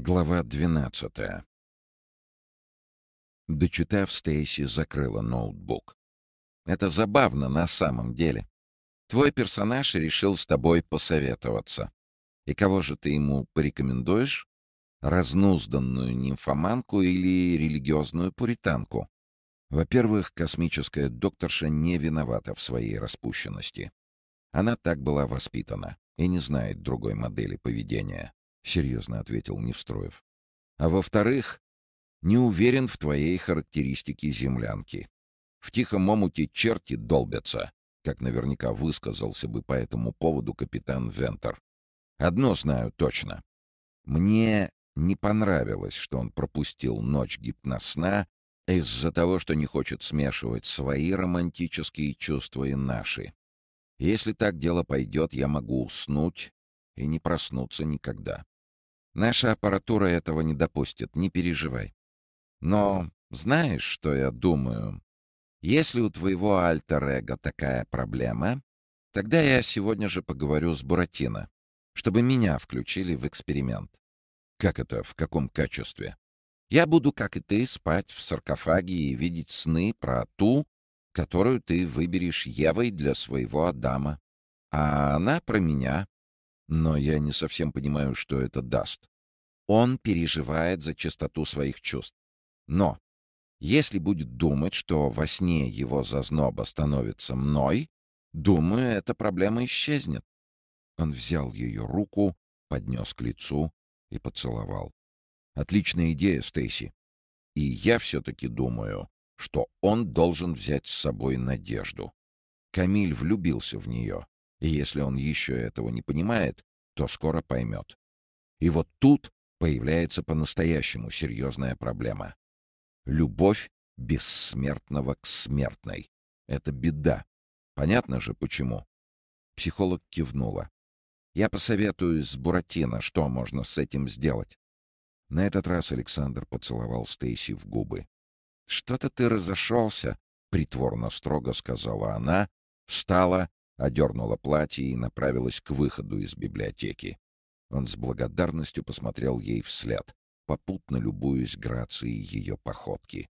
Глава двенадцатая. Дочитав, Стейси закрыла ноутбук. «Это забавно на самом деле. Твой персонаж решил с тобой посоветоваться. И кого же ты ему порекомендуешь? Разнузданную нимфоманку или религиозную пуританку? Во-первых, космическая докторша не виновата в своей распущенности. Она так была воспитана и не знает другой модели поведения. — серьезно ответил Невстроев. «А во-вторых, не уверен в твоей характеристике землянки. В тихом омуте черти долбятся, как наверняка высказался бы по этому поводу капитан Вентер. Одно знаю точно. Мне не понравилось, что он пропустил ночь гипносна из-за того, что не хочет смешивать свои романтические чувства и наши. Если так дело пойдет, я могу уснуть и не проснуться никогда. Наша аппаратура этого не допустит, не переживай. Но знаешь, что я думаю? Если у твоего альтер-эго такая проблема, тогда я сегодня же поговорю с Буратино, чтобы меня включили в эксперимент. Как это, в каком качестве? Я буду, как и ты, спать в саркофаге и видеть сны про ту, которую ты выберешь Евой для своего Адама. А она про меня. Но я не совсем понимаю, что это даст. Он переживает за чистоту своих чувств. Но если будет думать, что во сне его зазноба становится мной, думаю, эта проблема исчезнет. Он взял ее руку, поднес к лицу и поцеловал. Отличная идея, Стейси. И я все-таки думаю, что он должен взять с собой Надежду. Камиль влюбился в нее, и если он еще этого не понимает, то скоро поймет. И вот тут появляется по-настоящему серьезная проблема. Любовь бессмертного к смертной. Это беда. Понятно же, почему? Психолог кивнула. Я посоветую с Буратино, что можно с этим сделать. На этот раз Александр поцеловал Стейси в губы. «Что-то ты разошелся», — притворно строго сказала она, встала одернула платье и направилась к выходу из библиотеки. Он с благодарностью посмотрел ей вслед, попутно любуясь грацией ее походки.